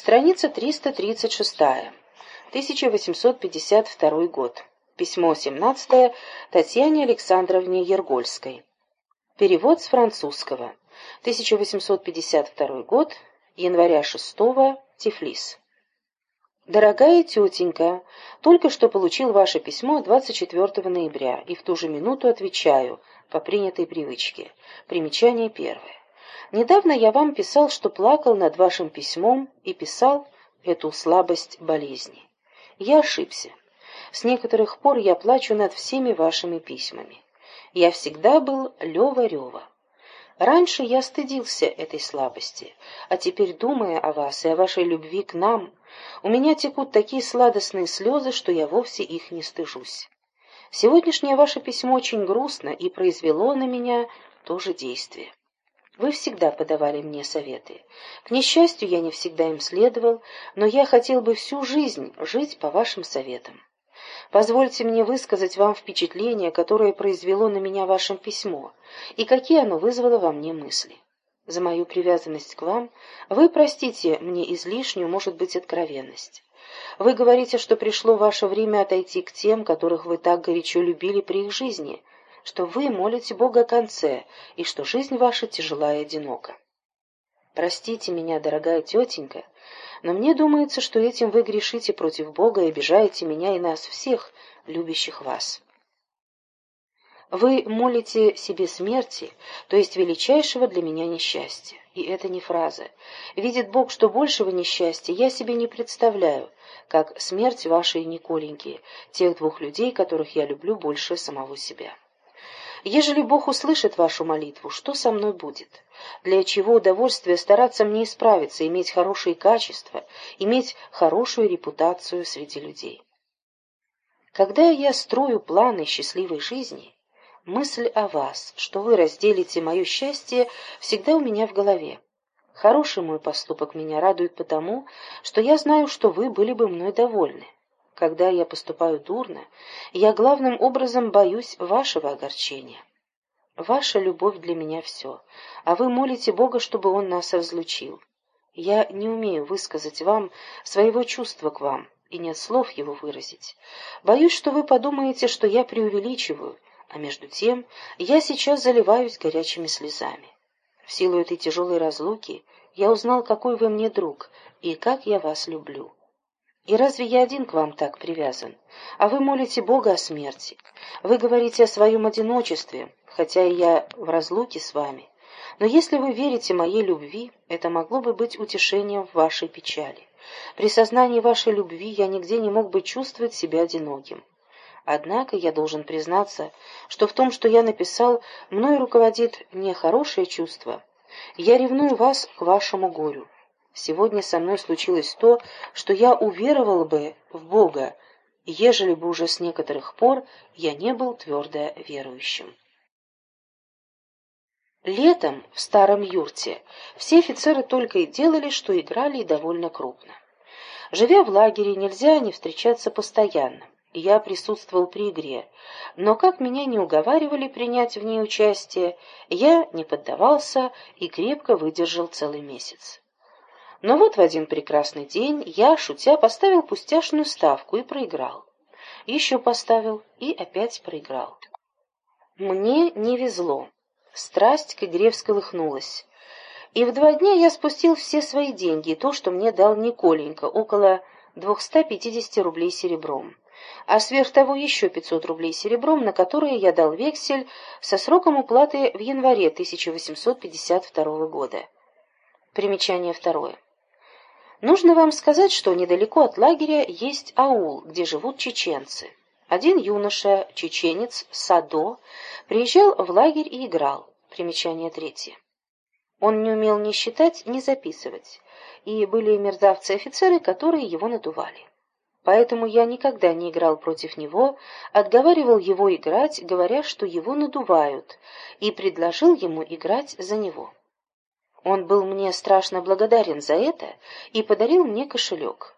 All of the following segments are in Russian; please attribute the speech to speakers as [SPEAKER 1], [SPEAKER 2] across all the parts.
[SPEAKER 1] Страница 336. 1852 год. Письмо 17 Татьяне Александровне Ергольской. Перевод с французского. 1852 год. Января 6 Тифлис. Дорогая тетенька, только что получил ваше письмо 24 ноября и в ту же минуту отвечаю по принятой привычке. Примечание первое. Недавно я вам писал, что плакал над вашим письмом и писал эту слабость болезни. Я ошибся. С некоторых пор я плачу над всеми вашими письмами. Я всегда был Лева-Рева. Раньше я стыдился этой слабости, а теперь, думая о вас и о вашей любви к нам, у меня текут такие сладостные слезы, что я вовсе их не стыжусь. Сегодняшнее ваше письмо очень грустно и произвело на меня то же действие. Вы всегда подавали мне советы. К несчастью, я не всегда им следовал, но я хотел бы всю жизнь жить по вашим советам. Позвольте мне высказать вам впечатление, которое произвело на меня ваше письмо, и какие оно вызвало во мне мысли. За мою привязанность к вам вы простите мне излишнюю, может быть, откровенность. Вы говорите, что пришло ваше время отойти к тем, которых вы так горячо любили при их жизни — что вы молите Бога о конце, и что жизнь ваша тяжела и одинока. Простите меня, дорогая тетенька, но мне думается, что этим вы грешите против Бога и обижаете меня и нас всех, любящих вас. Вы молите себе смерти, то есть величайшего для меня несчастья. И это не фраза. Видит Бог, что большего несчастья я себе не представляю, как смерть вашей Николеньки, тех двух людей, которых я люблю больше самого себя. Ежели Бог услышит вашу молитву, что со мной будет? Для чего удовольствие стараться мне исправиться, иметь хорошие качества, иметь хорошую репутацию среди людей? Когда я строю планы счастливой жизни, мысль о вас, что вы разделите мое счастье, всегда у меня в голове. Хороший мой поступок меня радует потому, что я знаю, что вы были бы мной довольны. Когда я поступаю дурно, я главным образом боюсь вашего огорчения. Ваша любовь для меня все, а вы молите Бога, чтобы Он нас разлучил. Я не умею высказать вам своего чувства к вам, и нет слов его выразить. Боюсь, что вы подумаете, что я преувеличиваю, а между тем я сейчас заливаюсь горячими слезами. В силу этой тяжелой разлуки я узнал, какой вы мне друг и как я вас люблю. И разве я один к вам так привязан? А вы молите Бога о смерти. Вы говорите о своем одиночестве, хотя и я в разлуке с вами. Но если вы верите моей любви, это могло бы быть утешением в вашей печали. При сознании вашей любви я нигде не мог бы чувствовать себя одиноким. Однако я должен признаться, что в том, что я написал, мной руководит не хорошее чувство. Я ревную вас к вашему горю. Сегодня со мной случилось то, что я уверовал бы в Бога, ежели бы уже с некоторых пор я не был твердо верующим. Летом в старом юрте все офицеры только и делали, что играли и довольно крупно. Живя в лагере, нельзя не встречаться постоянно. Я присутствовал при игре, но как меня не уговаривали принять в ней участие, я не поддавался и крепко выдержал целый месяц. Но вот в один прекрасный день я, шутя, поставил пустяшную ставку и проиграл. Еще поставил и опять проиграл. Мне не везло. Страсть к игре всколыхнулась. И в два дня я спустил все свои деньги, то, что мне дал Николенька, около 250 рублей серебром. А сверх того еще 500 рублей серебром, на которые я дал вексель со сроком уплаты в январе 1852 года. Примечание второе. Нужно вам сказать, что недалеко от лагеря есть аул, где живут чеченцы. Один юноша, чеченец, Садо, приезжал в лагерь и играл. Примечание третье. Он не умел ни считать, ни записывать, и были мерзавцы-офицеры, которые его надували. Поэтому я никогда не играл против него, отговаривал его играть, говоря, что его надувают, и предложил ему играть за него. Он был мне страшно благодарен за это и подарил мне кошелек.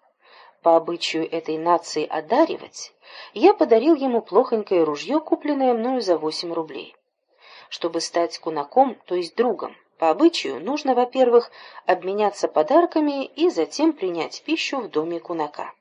[SPEAKER 1] По обычаю этой нации одаривать, я подарил ему плохонькое ружье, купленное мною за восемь рублей. Чтобы стать кунаком, то есть другом, По обычаю нужно, во-первых, обменяться подарками и затем принять пищу в доме кунака.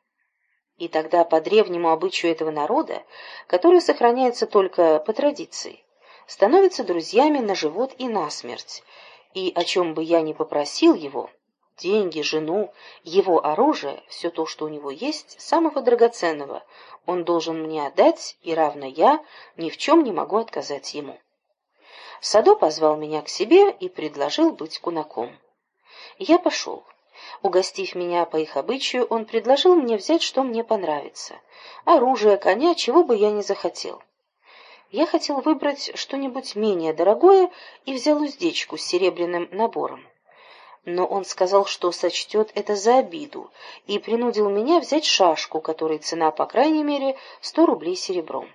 [SPEAKER 1] И тогда по древнему обычаю этого народа, который сохраняется только по традиции, становятся друзьями на живот и на смерть, и о чем бы я ни попросил его, деньги, жену, его оружие, все то, что у него есть, самого драгоценного, он должен мне отдать, и равно я ни в чем не могу отказать ему. Садо позвал меня к себе и предложил быть кунаком. Я пошел. Угостив меня по их обычаю, он предложил мне взять, что мне понравится. Оружие, коня, чего бы я ни захотел. Я хотел выбрать что-нибудь менее дорогое и взял уздечку с серебряным набором. Но он сказал, что сочтет это за обиду, и принудил меня взять шашку, которой цена, по крайней мере, сто рублей серебром.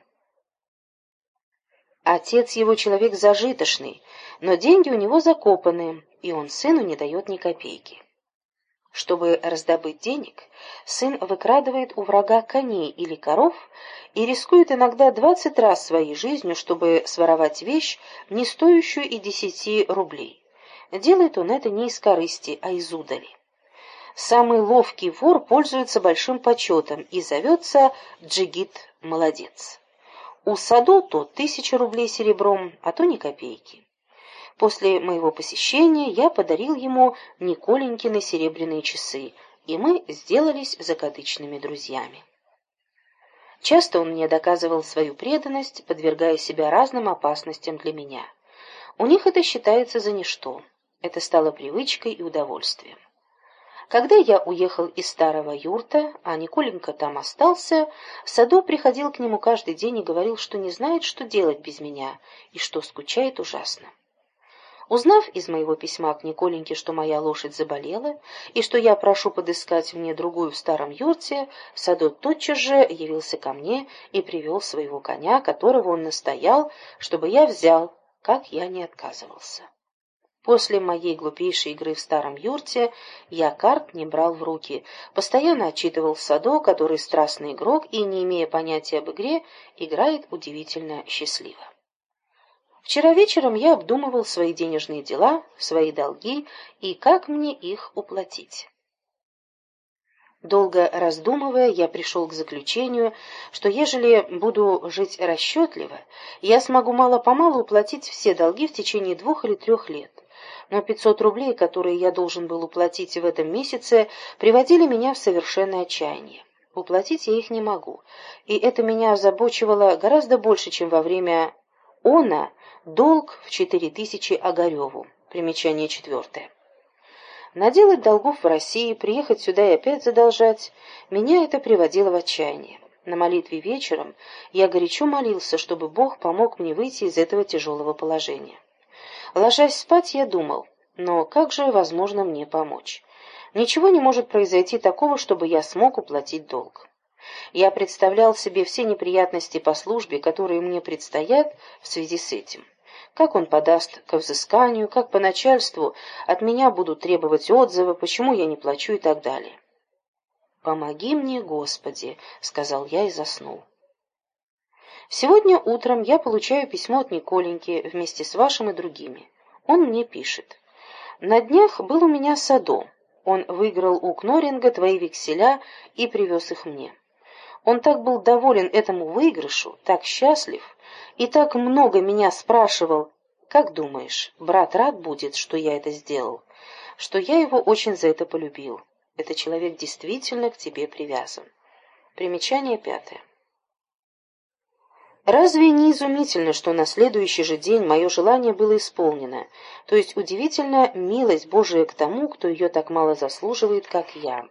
[SPEAKER 1] Отец его человек зажиточный, но деньги у него закопаны, и он сыну не дает ни копейки. Чтобы раздобыть денег, сын выкрадывает у врага коней или коров и рискует иногда двадцать раз своей жизнью, чтобы своровать вещь, не стоящую и десяти рублей. Делает он это не из корысти, а из удали. Самый ловкий вор пользуется большим почетом и зовется Джигит-молодец. У Садо то тысяча рублей серебром, а то ни копейки. После моего посещения я подарил ему Николенькины серебряные часы, и мы сделались закадычными друзьями. Часто он мне доказывал свою преданность, подвергая себя разным опасностям для меня. У них это считается за ничто. Это стало привычкой и удовольствием. Когда я уехал из старого юрта, а Николенька там остался, Садо приходил к нему каждый день и говорил, что не знает, что делать без меня, и что скучает ужасно. Узнав из моего письма к Николеньке, что моя лошадь заболела, и что я прошу подыскать мне другую в старом юрте, Садо тотчас же явился ко мне и привел своего коня, которого он настоял, чтобы я взял, как я не отказывался. После моей глупейшей игры в старом юрте я карт не брал в руки, постоянно отчитывал Садо, который страстный игрок и, не имея понятия об игре, играет удивительно счастливо. Вчера вечером я обдумывал свои денежные дела, свои долги и как мне их уплатить. Долго раздумывая, я пришел к заключению, что ежели буду жить расчетливо, я смогу мало-помалу уплатить все долги в течение двух или трех лет но 500 рублей, которые я должен был уплатить в этом месяце, приводили меня в совершенное отчаяние. Уплатить я их не могу, и это меня озабочивало гораздо больше, чем во время «Она» долг в 4000 Огареву. Примечание четвертое. Наделать долгов в России, приехать сюда и опять задолжать, меня это приводило в отчаяние. На молитве вечером я горячо молился, чтобы Бог помог мне выйти из этого тяжелого положения. Ложась спать, я думал, но как же возможно мне помочь? Ничего не может произойти такого, чтобы я смог уплатить долг. Я представлял себе все неприятности по службе, которые мне предстоят в связи с этим. Как он подаст к взысканию, как по начальству от меня будут требовать отзывы, почему я не плачу и так далее. «Помоги мне, Господи!» — сказал я и заснул. Сегодня утром я получаю письмо от Николеньки вместе с вашим и другими. Он мне пишет. На днях был у меня Садо. Он выиграл у Кноринга твои векселя и привез их мне. Он так был доволен этому выигрышу, так счастлив, и так много меня спрашивал, как думаешь, брат рад будет, что я это сделал, что я его очень за это полюбил. Этот человек действительно к тебе привязан. Примечание пятое. Разве не изумительно, что на следующий же день мое желание было исполнено, то есть удивительно милость Божия к тому, кто ее так мало заслуживает, как я.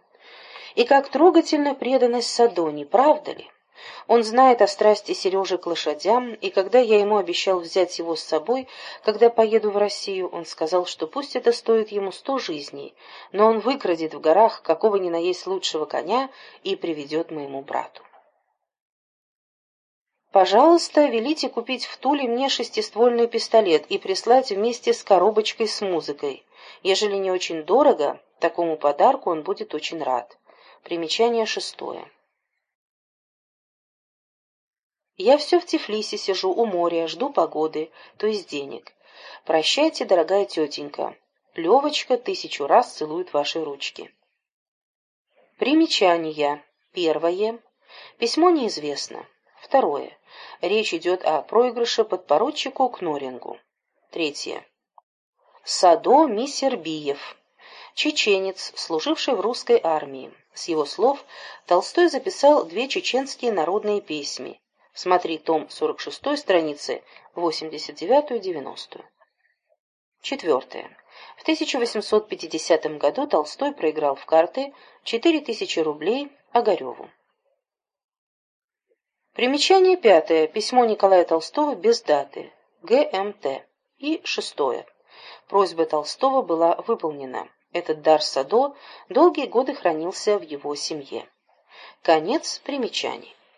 [SPEAKER 1] И как трогательна преданность Садони, правда ли? Он знает о страсти Сережи к лошадям, и когда я ему обещал взять его с собой, когда поеду в Россию, он сказал, что пусть это стоит ему сто жизней, но он выкрадет в горах какого ни на есть лучшего коня и приведет моему брату. Пожалуйста, велите купить в Туле мне шестиствольный пистолет и прислать вместе с коробочкой с музыкой. Ежели не очень дорого, такому подарку он будет очень рад. Примечание шестое. Я все в Тифлисе сижу у моря, жду погоды, то есть денег. Прощайте, дорогая тетенька. Левочка тысячу раз целует ваши ручки. Примечания. Первое. Письмо неизвестно. Второе. Речь идет о проигрыше подпоручику Кнорингу. Третье. Садо Мисербиев. Чеченец, служивший в русской армии. С его слов Толстой записал две чеченские народные песни. Смотри том 46 страницы 89-90. Четвертое. В 1850 году Толстой проиграл в карты 4000 рублей Огареву. Примечание пятое. Письмо Николая Толстого без даты. ГМТ. И шестое. Просьба Толстого была выполнена. Этот дар Садо долгие годы хранился в его семье. Конец примечаний.